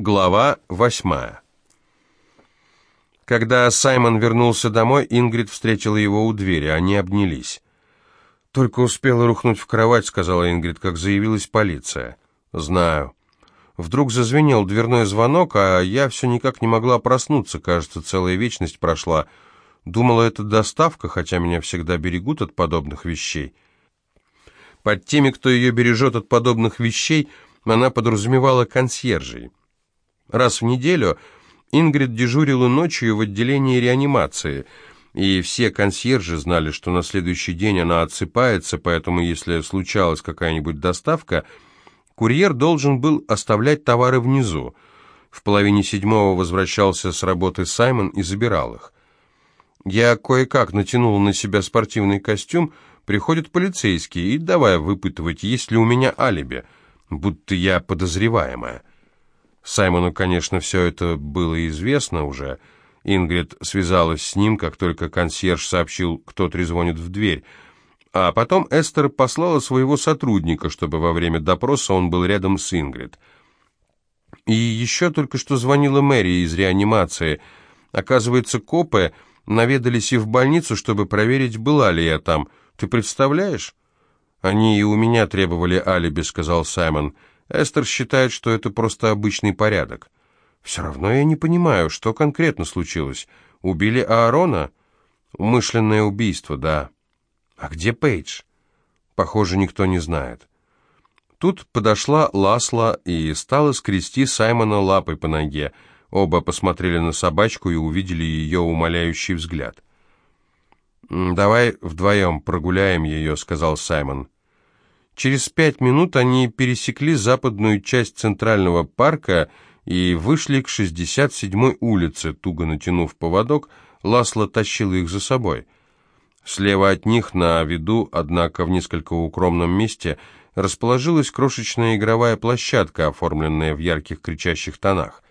Глава восьмая. Когда Саймон вернулся домой, Ингрид встретила его у двери, они обнялись. «Только успела рухнуть в кровать», — сказала Ингрид, как заявилась полиция. «Знаю». Вдруг зазвенел дверной звонок, а я все никак не могла проснуться, кажется, целая вечность прошла. Думала, это доставка, хотя меня всегда берегут от подобных вещей. Под теми, кто ее бережет от подобных вещей, она подразумевала консьержей. Раз в неделю Ингрид дежурила ночью в отделении реанимации, и все консьержи знали, что на следующий день она отсыпается, поэтому если случалась какая-нибудь доставка, курьер должен был оставлять товары внизу. В половине седьмого возвращался с работы Саймон и забирал их. Я кое-как натянул на себя спортивный костюм, приходят полицейские и давай выпытывать, есть ли у меня алиби, будто я подозреваемая. Саймону, конечно, все это было известно уже. Ингрид связалась с ним, как только консьерж сообщил, кто трезвонит в дверь. А потом Эстер послала своего сотрудника, чтобы во время допроса он был рядом с Ингрид. И еще только что звонила Мэри из реанимации. Оказывается, копы наведались и в больницу, чтобы проверить, была ли я там. Ты представляешь? Они и у меня требовали алиби, сказал Саймон. Эстер считает, что это просто обычный порядок. Все равно я не понимаю, что конкретно случилось. Убили Аарона? Умышленное убийство, да. А где Пейдж? Похоже, никто не знает. Тут подошла Ласла и стала скрести Саймона лапой по ноге. Оба посмотрели на собачку и увидели ее умоляющий взгляд. «Давай вдвоем прогуляем ее», — сказал Саймон. Через пять минут они пересекли западную часть Центрального парка и вышли к 67-й улице, туго натянув поводок, Ласло тащил их за собой. Слева от них, на виду, однако в несколько укромном месте, расположилась крошечная игровая площадка, оформленная в ярких кричащих тонах.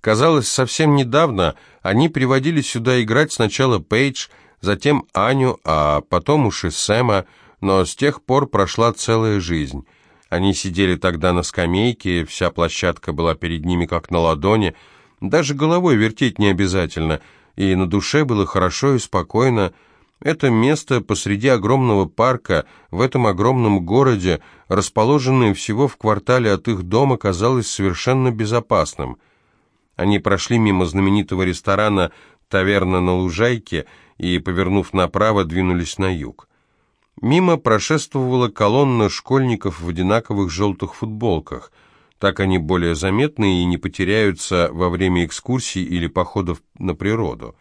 Казалось, совсем недавно они приводили сюда играть сначала Пейдж, затем Аню, а потом уж и Сэма, но с тех пор прошла целая жизнь. Они сидели тогда на скамейке, вся площадка была перед ними как на ладони, даже головой вертеть не обязательно, и на душе было хорошо и спокойно. Это место посреди огромного парка, в этом огромном городе, расположенное всего в квартале от их дома, казалось совершенно безопасным. Они прошли мимо знаменитого ресторана «Таверна на лужайке» и, повернув направо, двинулись на юг. Мимо прошествовала колонна школьников в одинаковых желтых футболках. Так они более заметны и не потеряются во время экскурсий или походов на природу.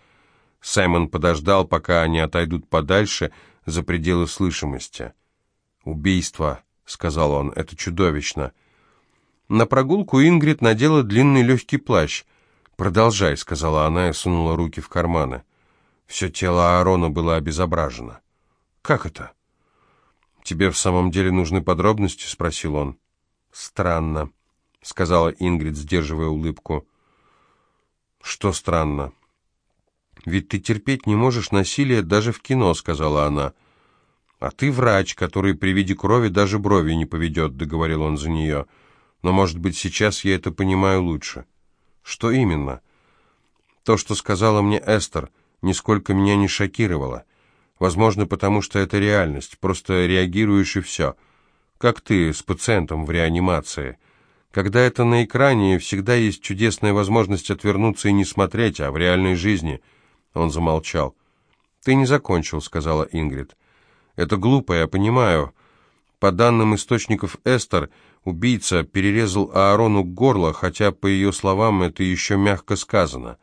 Саймон подождал, пока они отойдут подальше, за пределы слышимости. «Убийство», — сказал он, — «это чудовищно». На прогулку Ингрид надела длинный легкий плащ. «Продолжай», — сказала она и сунула руки в карманы. Все тело Аарона было обезображено. «Как это?» «Тебе в самом деле нужны подробности?» — спросил он. «Странно», — сказала Ингрид, сдерживая улыбку. «Что странно?» «Ведь ты терпеть не можешь насилие даже в кино», — сказала она. «А ты врач, который при виде крови даже брови не поведет», — договорил он за нее. «Но, может быть, сейчас я это понимаю лучше». «Что именно?» «То, что сказала мне Эстер, нисколько меня не шокировало». Возможно, потому что это реальность, просто реагируешь и все. Как ты с пациентом в реанимации. Когда это на экране, всегда есть чудесная возможность отвернуться и не смотреть, а в реальной жизни... Он замолчал. «Ты не закончил», — сказала Ингрид. «Это глупо, я понимаю. По данным источников Эстер, убийца перерезал Аарону горло, хотя, по ее словам, это еще мягко сказано.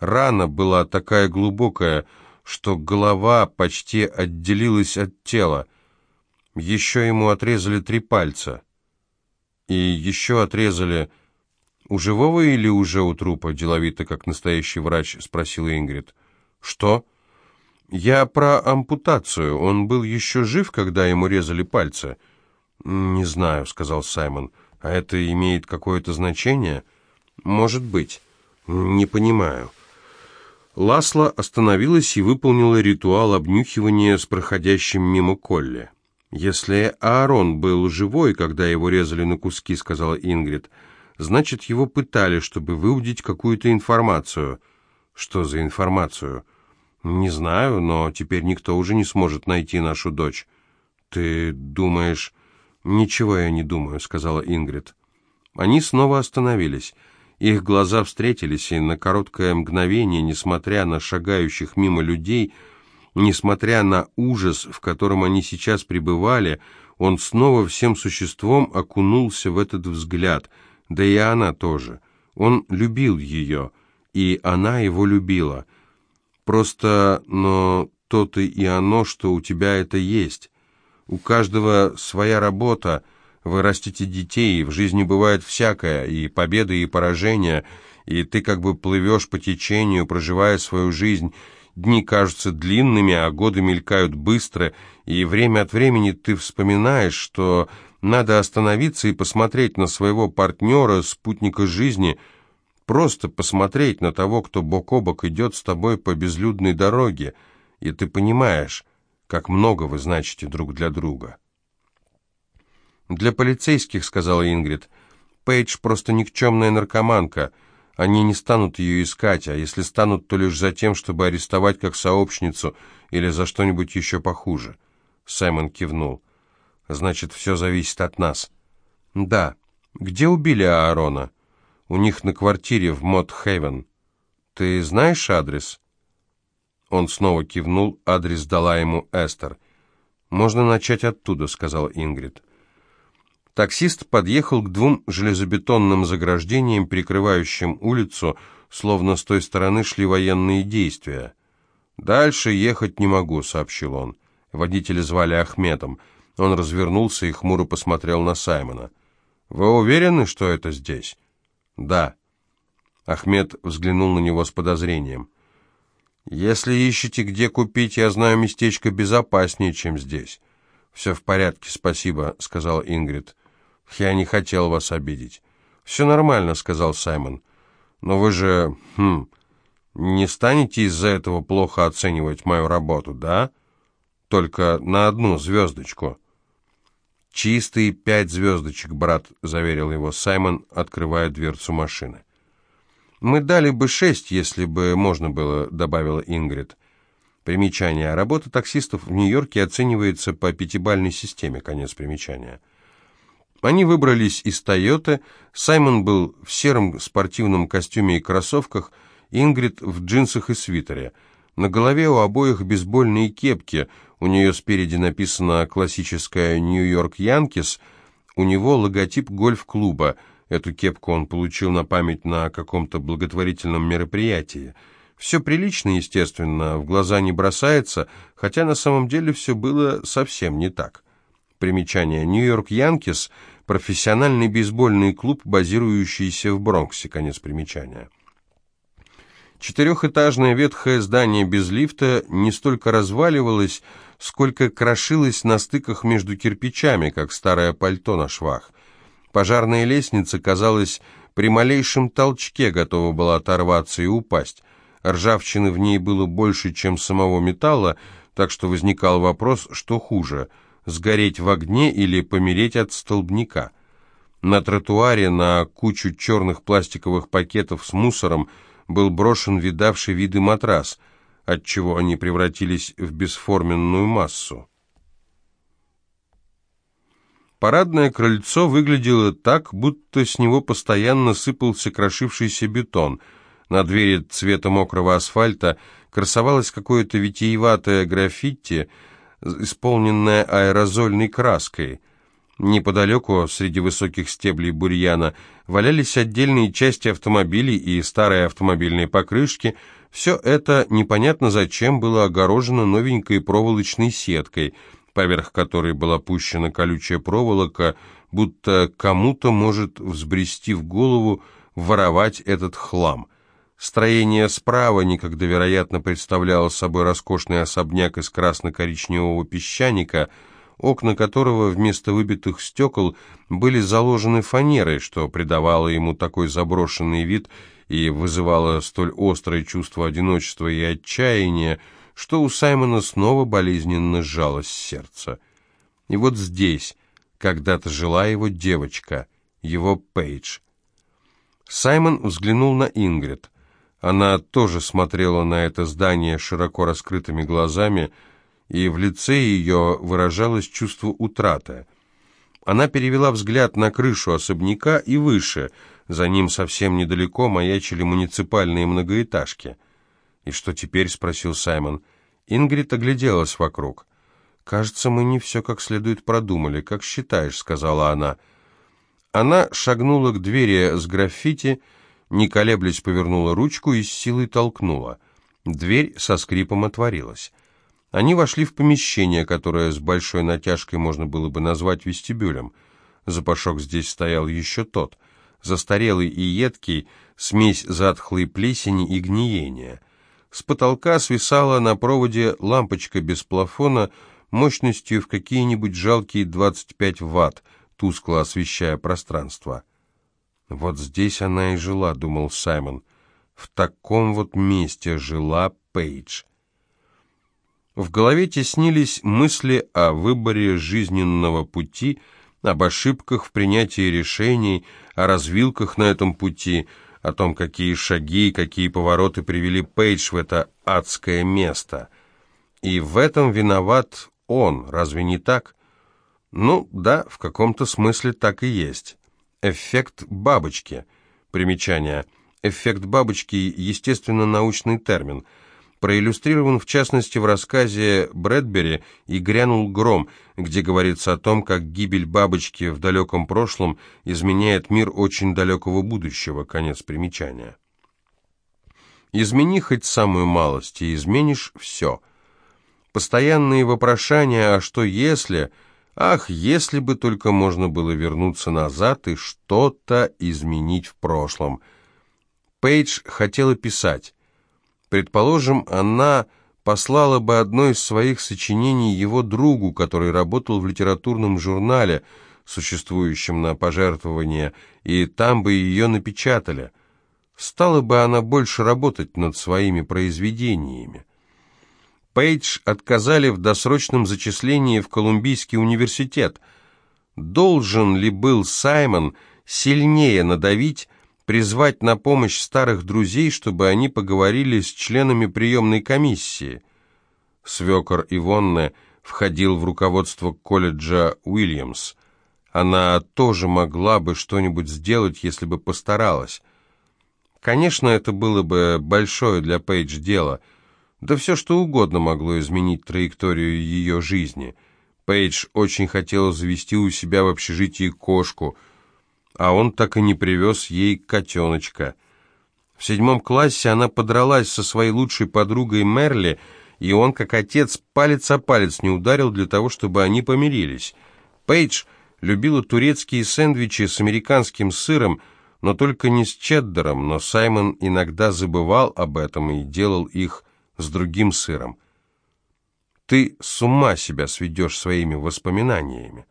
Рана была такая глубокая, что голова почти отделилась от тела. Еще ему отрезали три пальца. И еще отрезали... «У живого или уже у трупа?» – деловито, как настоящий врач, спросила Ингрид. «Что?» «Я про ампутацию. Он был еще жив, когда ему резали пальцы?» «Не знаю», — сказал Саймон. «А это имеет какое-то значение?» «Может быть. Не понимаю». Ласла остановилась и выполнила ритуал обнюхивания с проходящим мимо Колли. «Если Аарон был живой, когда его резали на куски», — сказала Ингрид, Значит, его пытали, чтобы выудить какую-то информацию. Что за информацию? Не знаю, но теперь никто уже не сможет найти нашу дочь. Ты думаешь... Ничего я не думаю, сказала Ингрид. Они снова остановились. Их глаза встретились, и на короткое мгновение, несмотря на шагающих мимо людей, несмотря на ужас, в котором они сейчас пребывали, он снова всем существом окунулся в этот взгляд, да и она тоже. Он любил ее, и она его любила. Просто, но то-то и оно, что у тебя это есть. У каждого своя работа, вы растите детей, в жизни бывает всякое, и победы, и поражения, и ты как бы плывешь по течению, проживая свою жизнь. Дни кажутся длинными, а годы мелькают быстро, и время от времени ты вспоминаешь, что надо остановиться и посмотреть на своего партнера, спутника жизни, просто посмотреть на того, кто бок о бок идет с тобой по безлюдной дороге, и ты понимаешь, как много вы значите друг для друга. «Для полицейских», — сказала Ингрид, — «Пейдж просто никчемная наркоманка. Они не станут ее искать, а если станут, то лишь за тем, чтобы арестовать как сообщницу или за что-нибудь еще похуже». Саймон кивнул. «Значит, все зависит от нас». «Да. Где убили Аарона?» «У них на квартире в Мод-Хейвен. Ты знаешь адрес?» Он снова кивнул, адрес дала ему Эстер. «Можно начать оттуда», — сказал Ингрид. Таксист подъехал к двум железобетонным заграждениям, прикрывающим улицу, словно с той стороны шли военные действия. «Дальше ехать не могу», — сообщил он. Водителя звали Ахметом. Он развернулся и хмуро посмотрел на Саймона. «Вы уверены, что это здесь?» «Да». Ахмед взглянул на него с подозрением. «Если ищете, где купить, я знаю местечко безопаснее, чем здесь». «Все в порядке, спасибо», — сказал Ингрид. «Я не хотел вас обидеть». «Все нормально», — сказал Саймон. «Но вы же, хм, не станете из-за этого плохо оценивать мою работу, да? Только на одну звездочку». «Чистые пять звездочек, брат», — заверил его Саймон, открывая дверцу машины. «Мы дали бы шесть, если бы можно было», — добавила Ингрид. Примечание. Работа таксистов в Нью-Йорке оценивается по пятибальной системе. Конец примечания. Они выбрались из «Тойоты». Саймон был в сером спортивном костюме и кроссовках, Ингрид в джинсах и свитере. На голове у обоих бейсбольные кепки. У нее спереди написано «Классическая Нью-Йорк Янкис», у него логотип гольф-клуба — Эту кепку он получил на память на каком-то благотворительном мероприятии. Все прилично, естественно, в глаза не бросается, хотя на самом деле все было совсем не так. Примечание. Нью-Йорк Янкис – профессиональный бейсбольный клуб, базирующийся в Бронксе. Конец примечания. Четырехэтажное ветхое здание без лифта не столько разваливалось, сколько крошилось на стыках между кирпичами, как старое пальто на швах. Пожарная лестница, казалось, при малейшем толчке готова была оторваться и упасть. Ржавчины в ней было больше, чем самого металла, так что возникал вопрос, что хуже – сгореть в огне или помереть от столбняка. На тротуаре на кучу черных пластиковых пакетов с мусором был брошен видавший виды матрас, отчего они превратились в бесформенную массу. Парадное крыльцо выглядело так, будто с него постоянно сыпался крошившийся бетон. На двери цвета мокрого асфальта красовалось какое-то витиеватое граффити, исполненное аэрозольной краской. Неподалеку, среди высоких стеблей бурьяна, валялись отдельные части автомобилей и старые автомобильные покрышки. Все это непонятно зачем было огорожено новенькой проволочной сеткой – поверх которой была пущена колючая проволока, будто кому-то может взбрести в голову воровать этот хлам. Строение справа никогда, вероятно, представляло собой роскошный особняк из красно-коричневого песчаника, окна которого вместо выбитых стекол были заложены фанерой, что придавало ему такой заброшенный вид и вызывало столь острое чувство одиночества и отчаяния, что у Саймона снова болезненно сжалось сердце. И вот здесь когда-то жила его девочка, его Пейдж. Саймон взглянул на Ингрид. Она тоже смотрела на это здание широко раскрытыми глазами, и в лице ее выражалось чувство утраты. Она перевела взгляд на крышу особняка и выше. За ним совсем недалеко маячили муниципальные многоэтажки. «И что теперь?» — спросил Саймон. Ингрид огляделась вокруг. «Кажется, мы не все как следует продумали. Как считаешь?» — сказала она. Она шагнула к двери с граффити, не колеблясь повернула ручку и с силой толкнула. Дверь со скрипом отворилась. Они вошли в помещение, которое с большой натяжкой можно было бы назвать вестибюлем. Запашок здесь стоял еще тот, застарелый и едкий, смесь затхлой плесени и гниения. С потолка свисала на проводе лампочка без плафона мощностью в какие-нибудь жалкие 25 ватт, тускло освещая пространство. «Вот здесь она и жила», — думал Саймон. «В таком вот месте жила Пейдж». В голове теснились мысли о выборе жизненного пути, об ошибках в принятии решений, о развилках на этом пути, о том, какие шаги и какие повороты привели Пейдж в это адское место. И в этом виноват он, разве не так? Ну, да, в каком-то смысле так и есть. Эффект бабочки. Примечание. Эффект бабочки – естественно-научный термин – проиллюстрирован в частности в рассказе Брэдбери «И грянул гром», где говорится о том, как гибель бабочки в далеком прошлом изменяет мир очень далекого будущего. Конец примечания. Измени хоть самую малость, и изменишь все. Постоянные вопрошания «а что если?», «ах, если бы только можно было вернуться назад и что-то изменить в прошлом». Пейдж хотела писать, Предположим, она послала бы одно из своих сочинений его другу, который работал в литературном журнале, существующем на пожертвование, и там бы ее напечатали. Стала бы она больше работать над своими произведениями. Пейдж отказали в досрочном зачислении в Колумбийский университет. Должен ли был Саймон сильнее надавить призвать на помощь старых друзей, чтобы они поговорили с членами приемной комиссии. Свекор Ивонне входил в руководство колледжа Уильямс. Она тоже могла бы что-нибудь сделать, если бы постаралась. Конечно, это было бы большое для Пейдж дело, да все что угодно могло изменить траекторию ее жизни. Пейдж очень хотела завести у себя в общежитии кошку – а он так и не привез ей котеночка. В седьмом классе она подралась со своей лучшей подругой Мерли, и он, как отец, палец о палец не ударил для того, чтобы они помирились. Пейдж любила турецкие сэндвичи с американским сыром, но только не с чеддером, но Саймон иногда забывал об этом и делал их с другим сыром. Ты с ума себя сведешь своими воспоминаниями.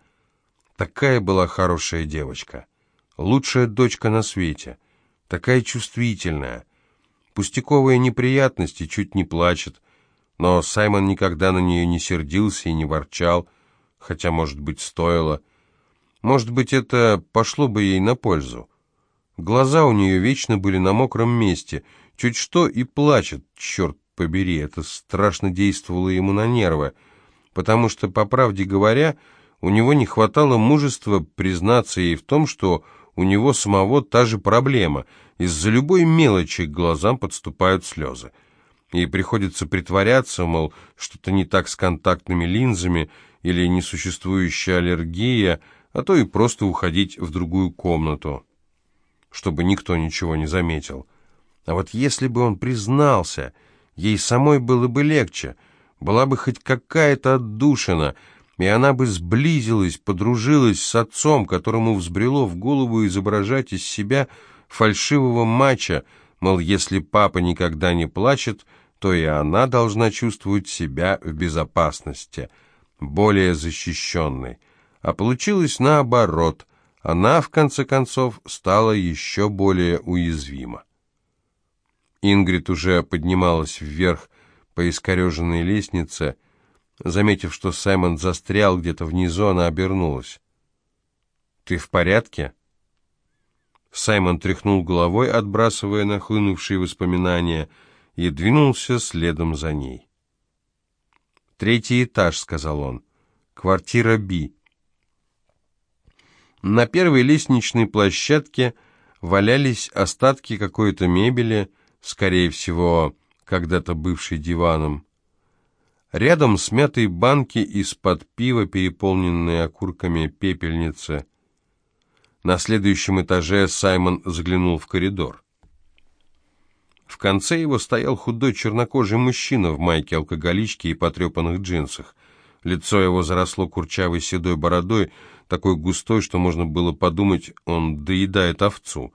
Такая была хорошая девочка. Лучшая дочка на свете. Такая чувствительная. Пустяковые неприятности, чуть не плачет. Но Саймон никогда на нее не сердился и не ворчал, хотя, может быть, стоило. Может быть, это пошло бы ей на пользу. Глаза у нее вечно были на мокром месте. Чуть что и плачет, черт побери. Это страшно действовало ему на нервы. Потому что, по правде говоря, у него не хватало мужества признаться ей в том, что у него самого та же проблема. Из-за любой мелочи к глазам подступают слезы. И приходится притворяться, мол, что-то не так с контактными линзами или несуществующая аллергия, а то и просто уходить в другую комнату, чтобы никто ничего не заметил. А вот если бы он признался, ей самой было бы легче, была бы хоть какая-то отдушина — и она бы сблизилась, подружилась с отцом, которому взбрело в голову изображать из себя фальшивого мача, мол, если папа никогда не плачет, то и она должна чувствовать себя в безопасности, более защищенной. А получилось наоборот, она, в конце концов, стала еще более уязвима. Ингрид уже поднималась вверх по искореженной лестнице, Заметив, что Саймон застрял где-то внизу, она обернулась. «Ты в порядке?» Саймон тряхнул головой, отбрасывая нахлынувшие воспоминания, и двинулся следом за ней. «Третий этаж», — сказал он. «Квартира Би». На первой лестничной площадке валялись остатки какой-то мебели, скорее всего, когда-то бывшей диваном. Рядом смятые банки из-под пива, переполненные окурками пепельницы. На следующем этаже Саймон заглянул в коридор. В конце его стоял худой чернокожий мужчина в майке алкоголички и потрепанных джинсах. Лицо его заросло курчавой седой бородой, такой густой, что можно было подумать, он доедает овцу.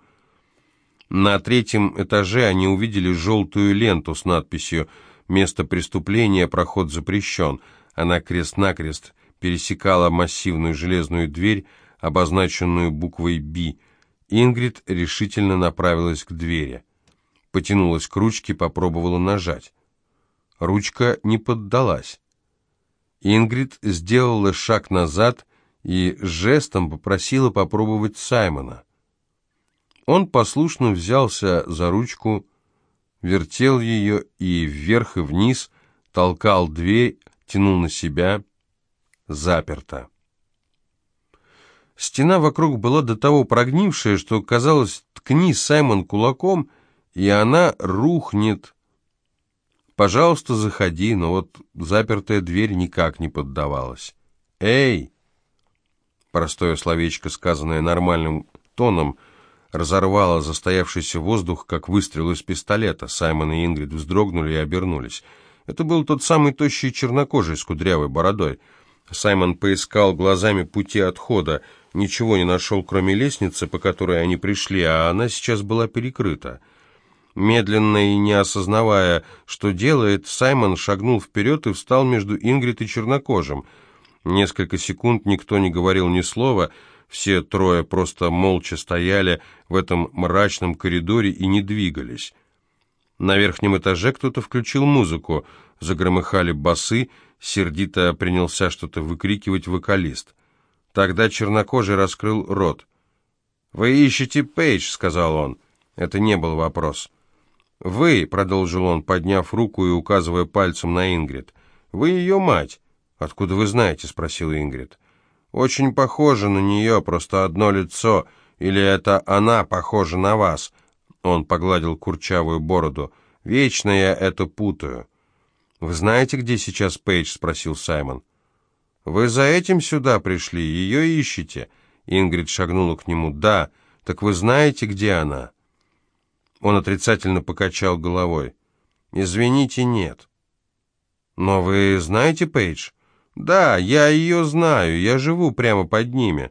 На третьем этаже они увидели желтую ленту с надписью «Место преступления, проход запрещен». Она крест-накрест пересекала массивную железную дверь, обозначенную буквой «Б». Ингрид решительно направилась к двери потянулась к ручке, попробовала нажать. Ручка не поддалась. Ингрид сделала шаг назад и жестом попросила попробовать Саймона. Он послушно взялся за ручку, вертел ее и вверх и вниз, толкал дверь, тянул на себя. Заперто. Стена вокруг была до того прогнившая, что, казалось, ткни Саймон кулаком — и она рухнет. Пожалуйста, заходи, но вот запертая дверь никак не поддавалась. «Эй!» Простое словечко, сказанное нормальным тоном, разорвало застоявшийся воздух, как выстрел из пистолета. Саймон и Ингрид вздрогнули и обернулись. Это был тот самый тощий чернокожий с кудрявой бородой. Саймон поискал глазами пути отхода, ничего не нашел, кроме лестницы, по которой они пришли, а она сейчас была перекрыта. Медленно и не осознавая, что делает, Саймон шагнул вперед и встал между Ингрид и чернокожим. Несколько секунд никто не говорил ни слова, все трое просто молча стояли в этом мрачном коридоре и не двигались. На верхнем этаже кто-то включил музыку, загромыхали басы, сердито принялся что-то выкрикивать вокалист. Тогда чернокожий раскрыл рот. «Вы ищете Пейдж», — сказал он. Это не был вопрос. «Вы», — продолжил он, подняв руку и указывая пальцем на Ингрид, — «вы ее мать». «Откуда вы знаете?» — спросил Ингрид. «Очень похоже на нее, просто одно лицо. Или это она похожа на вас?» Он погладил курчавую бороду. «Вечно я это путаю». «Вы знаете, где сейчас Пейдж?» — спросил Саймон. «Вы за этим сюда пришли? Ее ищете?» Ингрид шагнула к нему. «Да. Так вы знаете, где она?» Он отрицательно покачал головой. «Извините, нет». «Но вы знаете Пейдж?» «Да, я ее знаю, я живу прямо под ними».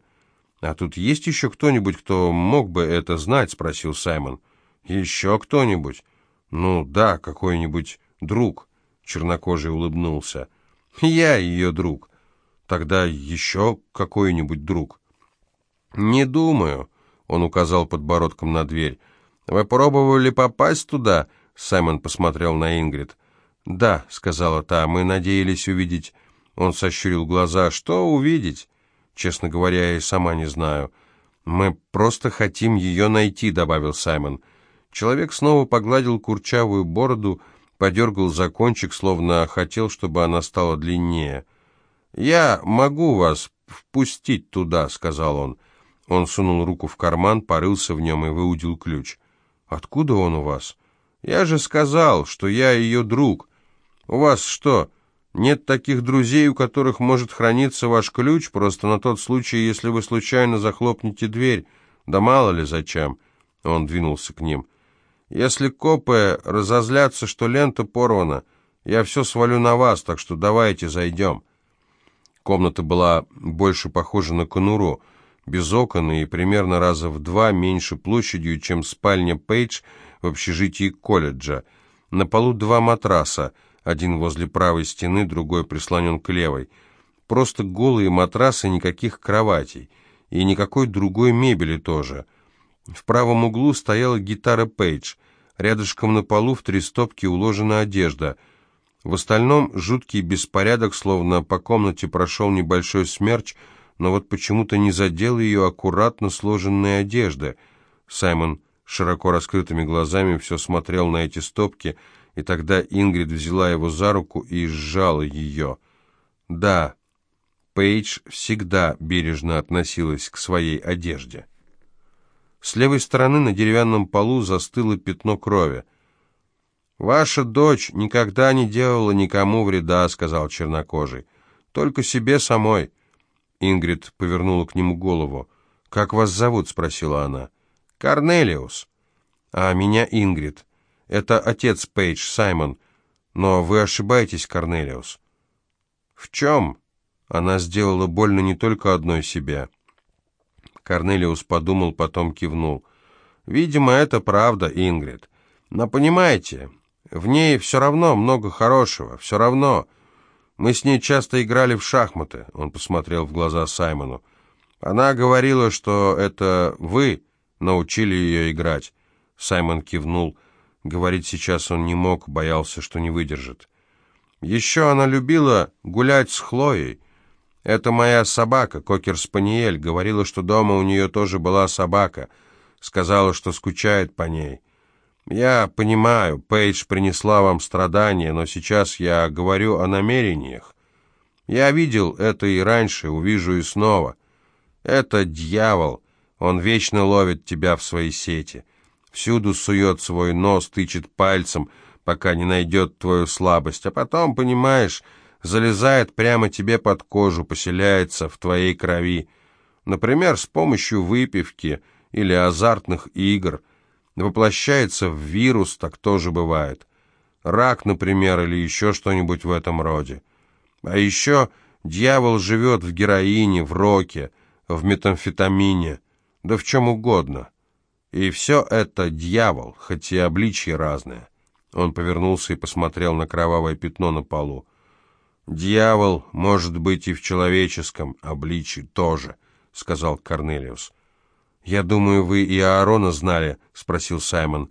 «А тут есть еще кто-нибудь, кто мог бы это знать?» — спросил Саймон. «Еще кто-нибудь?» «Ну да, какой-нибудь друг», — чернокожий улыбнулся. «Я ее друг. Тогда еще какой-нибудь друг». «Не думаю», — он указал подбородком на дверь. «Вы пробовали попасть туда?» Саймон посмотрел на Ингрид. «Да», — сказала та, — «мы надеялись увидеть...» Он сощурил глаза. «Что увидеть?» «Честно говоря, я и сама не знаю». «Мы просто хотим ее найти», — добавил Саймон. Человек снова погладил курчавую бороду, подергал за кончик, словно хотел, чтобы она стала длиннее. «Я могу вас впустить туда», — сказал он. Он сунул руку в карман, порылся в нем и выудил ключ. «Откуда он у вас?» «Я же сказал, что я ее друг. У вас что, нет таких друзей, у которых может храниться ваш ключ, просто на тот случай, если вы случайно захлопнете дверь? Да мало ли зачем?» Он двинулся к ним. «Если копы разозлятся, что лента порвана, я все свалю на вас, так что давайте зайдем». Комната была больше похожа на конуру без окон и примерно раза в два меньше площадью, чем спальня Пейдж в общежитии колледжа. На полу два матраса, один возле правой стены, другой прислонен к левой. Просто голые матрасы, никаких кроватей. И никакой другой мебели тоже. В правом углу стояла гитара Пейдж. Рядышком на полу в три стопки уложена одежда. В остальном жуткий беспорядок, словно по комнате прошел небольшой смерч, но вот почему-то не задел ее аккуратно сложенные одежды. Саймон широко раскрытыми глазами все смотрел на эти стопки, и тогда Ингрид взяла его за руку и сжала ее. Да, Пейдж всегда бережно относилась к своей одежде. С левой стороны на деревянном полу застыло пятно крови. «Ваша дочь никогда не делала никому вреда», — сказал чернокожий. «Только себе самой». Ингрид повернула к нему голову. «Как вас зовут?» — спросила она. «Корнелиус». «А меня Ингрид. Это отец Пейдж, Саймон. Но вы ошибаетесь, Корнелиус». «В чем?» Она сделала больно не только одной себе. Корнелиус подумал, потом кивнул. «Видимо, это правда, Ингрид. Но понимаете, в ней все равно много хорошего, все равно. Мы с ней часто играли в шахматы», — он посмотрел в глаза Саймону. «Она говорила, что это вы научили ее играть». Саймон кивнул. Говорить сейчас он не мог, боялся, что не выдержит. «Еще она любила гулять с Хлоей». «Это моя собака, кокер-спаниель. Говорила, что дома у нее тоже была собака. Сказала, что скучает по ней. Я понимаю, Пейдж принесла вам страдания, но сейчас я говорю о намерениях. Я видел это и раньше, увижу и снова. Это дьявол. Он вечно ловит тебя в свои сети. Всюду сует свой нос, тычет пальцем, пока не найдет твою слабость. А потом, понимаешь залезает прямо тебе под кожу, поселяется в твоей крови. Например, с помощью выпивки или азартных игр. Воплощается в вирус, так тоже бывает. Рак, например, или еще что-нибудь в этом роде. А еще дьявол живет в героине, в роке, в метамфетамине, да в чем угодно. И все это дьявол, хоть и обличье разное. Он повернулся и посмотрел на кровавое пятно на полу. «Дьявол может быть и в человеческом обличии тоже», — сказал Корнелиус. «Я думаю, вы и Аарона знали», — спросил Саймон.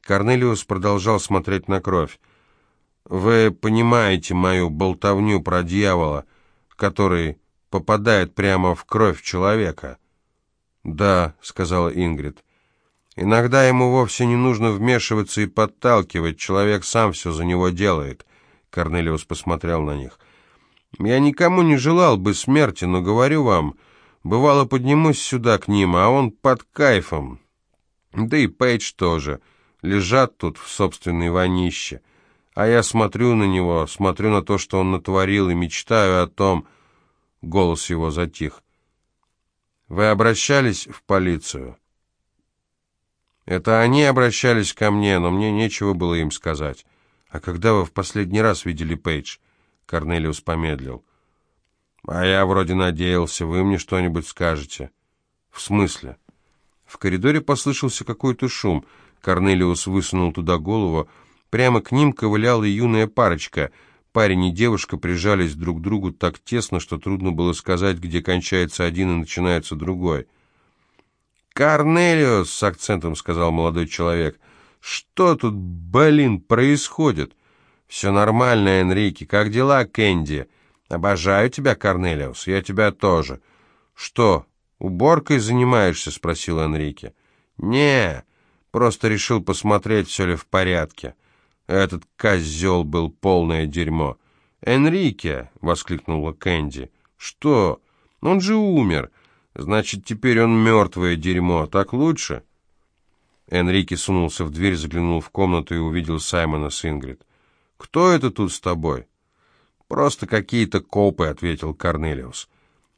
Корнелиус продолжал смотреть на кровь. «Вы понимаете мою болтовню про дьявола, который попадает прямо в кровь человека?» «Да», — сказала Ингрид. «Иногда ему вовсе не нужно вмешиваться и подталкивать, человек сам все за него делает». Корнелиус посмотрел на них. «Я никому не желал бы смерти, но говорю вам, бывало поднимусь сюда к ним, а он под кайфом. Да и Пейдж тоже. Лежат тут в собственной вонище. А я смотрю на него, смотрю на то, что он натворил, и мечтаю о том...» Голос его затих. «Вы обращались в полицию?» «Это они обращались ко мне, но мне нечего было им сказать». «А когда вы в последний раз видели Пейдж?» Корнелиус помедлил. «А я вроде надеялся, вы мне что-нибудь скажете». «В смысле?» В коридоре послышался какой-то шум. Корнелиус высунул туда голову. Прямо к ним ковыляла юная парочка. Парень и девушка прижались друг к другу так тесно, что трудно было сказать, где кончается один и начинается другой. «Корнелиус!» — с акцентом сказал молодой человек. Что тут, блин, происходит? Все нормально, Энрике. Как дела, Кэнди? Обожаю тебя, Корнелиус. Я тебя тоже. Что, уборкой занимаешься? Спросил Энрике. Не, просто решил посмотреть, все ли в порядке. Этот козел был полное дерьмо. «Энрике!» — воскликнула Кэнди. «Что? Он же умер. Значит, теперь он мертвое дерьмо. Так лучше?» Энрике сунулся в дверь, заглянул в комнату и увидел Саймона с Ингрид. «Кто это тут с тобой?» «Просто какие-то копы», — ответил Корнелиус.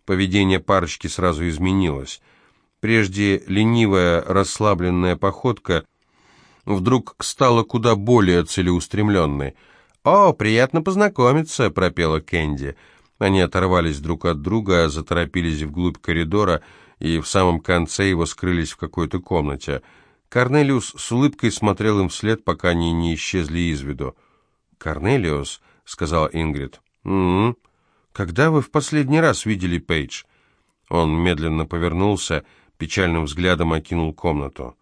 Поведение парочки сразу изменилось. Прежде ленивая, расслабленная походка вдруг стала куда более целеустремленной. «О, приятно познакомиться», — пропела Кэнди. Они оторвались друг от друга, заторопились вглубь коридора и в самом конце его скрылись в какой-то комнате — Корнелиус с улыбкой смотрел им вслед, пока они не исчезли из виду. «Корнелиус», — сказала Ингрид. «Угу. Когда вы в последний раз видели Пейдж?» Он медленно повернулся, печальным взглядом окинул комнату.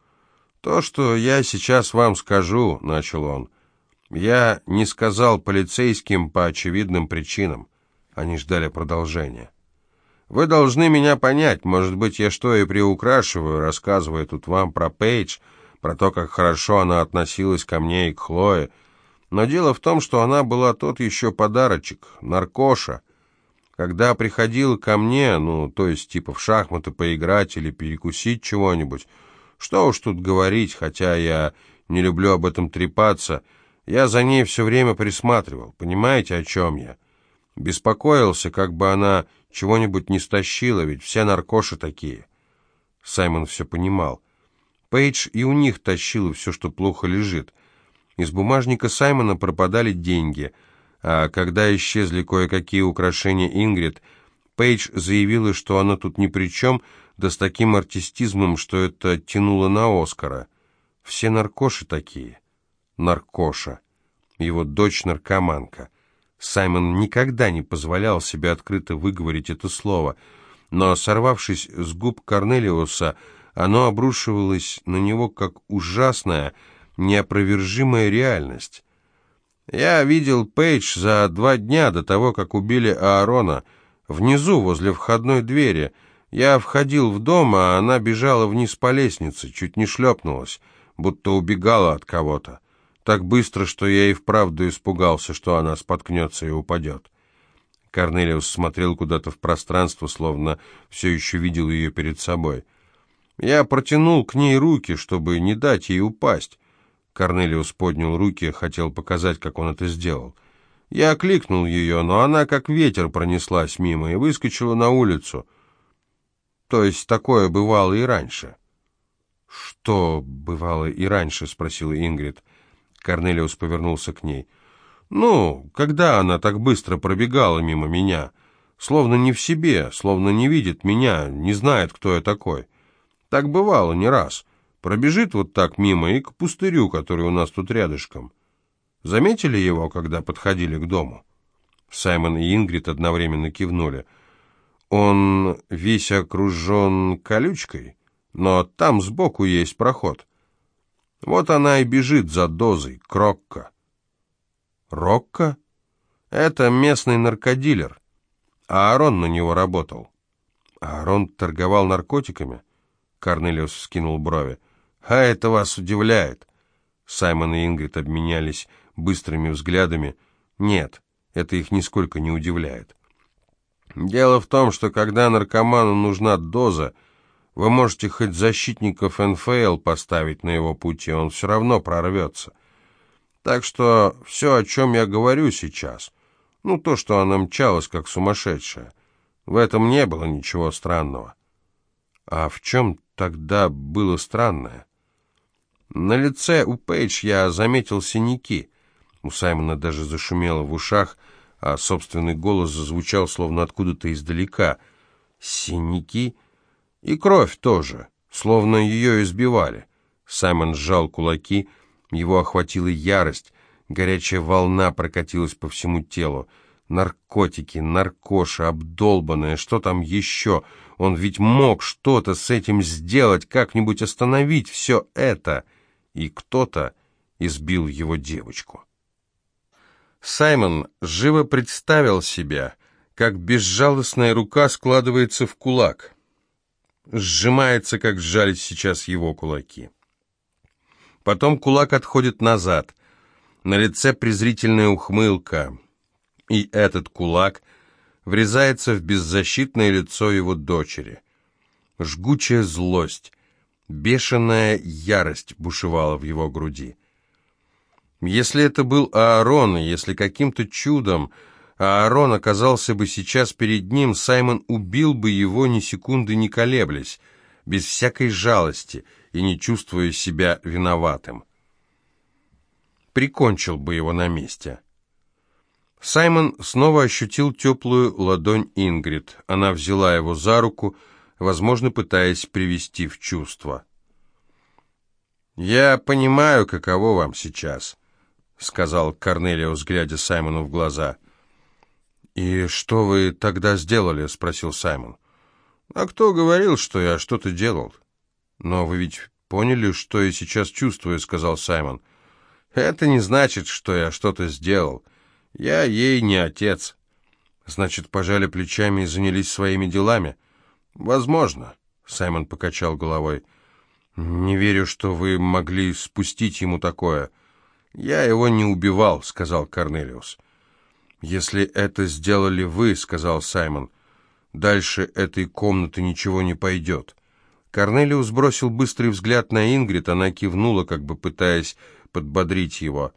«То, что я сейчас вам скажу», — начал он, — «я не сказал полицейским по очевидным причинам». Они ждали продолжения. Вы должны меня понять. Может быть, я что и приукрашиваю, рассказывая тут вам про Пейдж, про то, как хорошо она относилась ко мне и к Хлое. Но дело в том, что она была тот еще подарочек, наркоша. Когда приходила ко мне, ну, то есть типа в шахматы поиграть или перекусить чего-нибудь, что уж тут говорить, хотя я не люблю об этом трепаться, я за ней все время присматривал, понимаете, о чем я? Беспокоился, как бы она чего-нибудь не стащила, ведь все наркоши такие. Саймон все понимал. Пейдж и у них тащила все, что плохо лежит. Из бумажника Саймона пропадали деньги, а когда исчезли кое-какие украшения Ингрид, Пейдж заявила, что она тут ни при чем, да с таким артистизмом, что это тянуло на Оскара. Все наркоши такие. Наркоша. Его дочь наркоманка. Саймон никогда не позволял себе открыто выговорить это слово, но, сорвавшись с губ Корнелиуса, оно обрушивалось на него как ужасная, неопровержимая реальность. Я видел Пейдж за два дня до того, как убили Аарона, внизу, возле входной двери. Я входил в дом, а она бежала вниз по лестнице, чуть не шлепнулась, будто убегала от кого-то. Так быстро, что я и вправду испугался, что она споткнется и упадет. Корнелиус смотрел куда-то в пространство, словно все еще видел ее перед собой. Я протянул к ней руки, чтобы не дать ей упасть. Корнелиус поднял руки, хотел показать, как он это сделал. Я окликнул ее, но она как ветер пронеслась мимо и выскочила на улицу. То есть такое бывало и раньше. «Что бывало и раньше?» — спросила Ингрид. Корнелиус повернулся к ней. «Ну, когда она так быстро пробегала мимо меня, словно не в себе, словно не видит меня, не знает, кто я такой. Так бывало не раз. Пробежит вот так мимо и к пустырю, который у нас тут рядышком. Заметили его, когда подходили к дому?» Саймон и Ингрид одновременно кивнули. «Он весь окружен колючкой, но там сбоку есть проход. Вот она и бежит за дозой, Крокка». «Рокко?» «Это местный наркодилер. А Аарон на него работал». «Аарон торговал наркотиками?» Корнелиус скинул брови. «А это вас удивляет?» Саймон и Ингрид обменялись быстрыми взглядами. «Нет, это их нисколько не удивляет. Дело в том, что когда наркоману нужна доза, вы можете хоть защитников НФЛ поставить на его пути, он все равно прорвется. Так что все, о чем я говорю сейчас, ну, то, что она мчалась, как сумасшедшая, в этом не было ничего странного. А в чем тогда было странное? На лице у Пейдж я заметил синяки. У Саймона даже зашумело в ушах, а собственный голос зазвучал словно откуда-то издалека. Синяки и кровь тоже, словно ее избивали. Саймон сжал кулаки, его охватила ярость, горячая волна прокатилась по всему телу. Наркотики, наркоша, обдолбанная, что там еще? Он ведь мог что-то с этим сделать, как-нибудь остановить все это — и кто-то избил его девочку. Саймон живо представил себя, как безжалостная рука складывается в кулак, сжимается, как сжались сейчас его кулаки. Потом кулак отходит назад, на лице презрительная ухмылка, и этот кулак врезается в беззащитное лицо его дочери. Жгучая злость, Бешеная ярость бушевала в его груди. Если это был Аарон, если каким-то чудом Аарон оказался бы сейчас перед ним, Саймон убил бы его ни секунды не колеблясь, без всякой жалости и не чувствуя себя виноватым. Прикончил бы его на месте. Саймон снова ощутил теплую ладонь Ингрид. Она взяла его за руку, возможно, пытаясь привести в чувство. «Я понимаю, каково вам сейчас», — сказал Корнелиус, глядя Саймону в глаза. «И что вы тогда сделали?» — спросил Саймон. «А кто говорил, что я что-то делал?» «Но вы ведь поняли, что я сейчас чувствую», — сказал Саймон. «Это не значит, что я что-то сделал. Я ей не отец». Значит, пожали плечами и занялись своими делами? Возможно, Саймон покачал головой. Не верю, что вы могли спустить ему такое. Я его не убивал, сказал Корнелиус. Если это сделали вы, сказал Саймон, дальше этой комнаты ничего не пойдет. Корнелиус бросил быстрый взгляд на Ингрид, она кивнула, как бы пытаясь подбодрить его.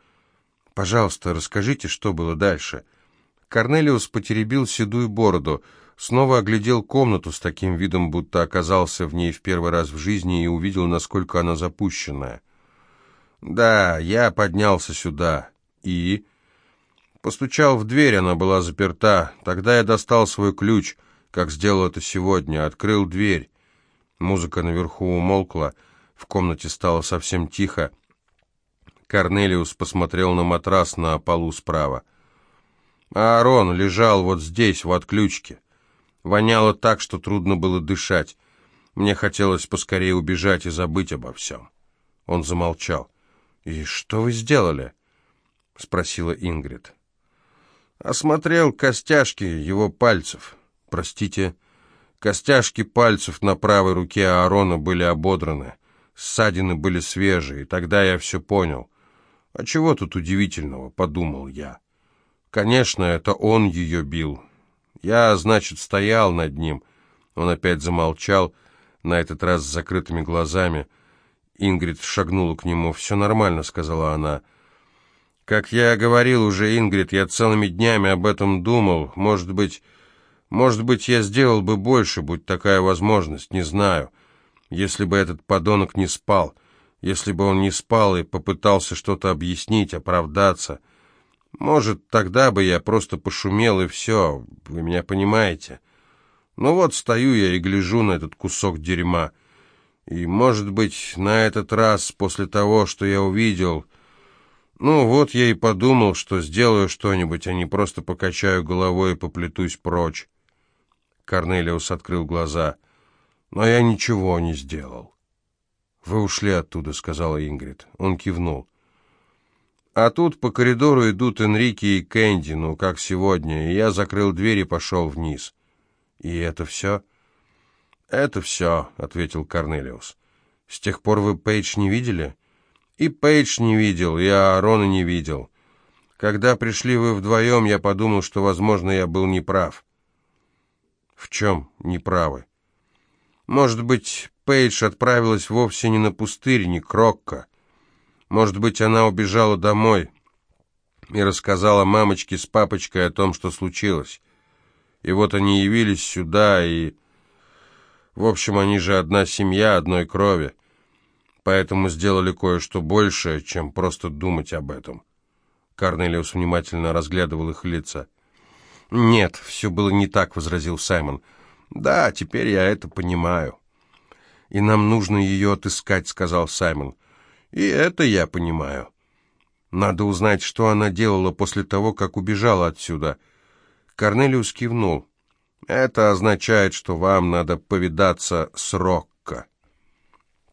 «Пожалуйста, расскажите, что было дальше». Корнелиус потеребил седую бороду, снова оглядел комнату с таким видом, будто оказался в ней в первый раз в жизни и увидел, насколько она запущенная. «Да, я поднялся сюда. И...» Постучал в дверь, она была заперта. Тогда я достал свой ключ, как сделал это сегодня, открыл дверь. Музыка наверху умолкла, в комнате стало совсем тихо. Корнелиус посмотрел на матрас на полу справа. Аарон лежал вот здесь, в отключке. Воняло так, что трудно было дышать. Мне хотелось поскорее убежать и забыть обо всем. Он замолчал. «И что вы сделали?» — спросила Ингрид. «Осмотрел костяшки его пальцев. Простите, костяшки пальцев на правой руке Аарона были ободраны. Ссадины были свежие, тогда я все понял. А чего тут удивительного, подумал я. Конечно, это он ее бил. Я, значит, стоял над ним. Он опять замолчал, на этот раз с закрытыми глазами. Ингрид шагнула к нему. «Все нормально», — сказала она. «Как я говорил уже, Ингрид, я целыми днями об этом думал. Может быть, может быть, я сделал бы больше, будь такая возможность, не знаю. Если бы этот подонок не спал, если бы он не спал и попытался что-то объяснить, оправдаться». Может, тогда бы я просто пошумел и все, вы меня понимаете. Ну вот стою я и гляжу на этот кусок дерьма. И, может быть, на этот раз, после того, что я увидел... Ну вот я и подумал, что сделаю что-нибудь, а не просто покачаю головой и поплетусь прочь. Корнелиус открыл глаза. Но я ничего не сделал. «Вы ушли оттуда», — сказала Ингрид. Он кивнул. А тут по коридору идут Энрике и Кэнди, ну, как сегодня, и я закрыл дверь и пошел вниз. «И это все?» «Это все», — ответил Корнелиус. «С тех пор вы Пейдж не видели?» «И Пейдж не видел, и Аарона не видел. Когда пришли вы вдвоем, я подумал, что, возможно, я был неправ». «В чем неправы?» «Может быть, Пейдж отправилась вовсе не на пустырь, не к Рокко. Может быть, она убежала домой и рассказала мамочке с папочкой о том, что случилось. И вот они явились сюда, и... В общем, они же одна семья, одной крови. Поэтому сделали кое-что большее, чем просто думать об этом. Корнелиус внимательно разглядывал их лица. «Нет, все было не так», — возразил Саймон. «Да, теперь я это понимаю». «И нам нужно ее отыскать», — сказал Саймон. И это я понимаю. Надо узнать, что она делала после того, как убежала отсюда. Корнелиус кивнул. Это означает, что вам надо повидаться с Рокко.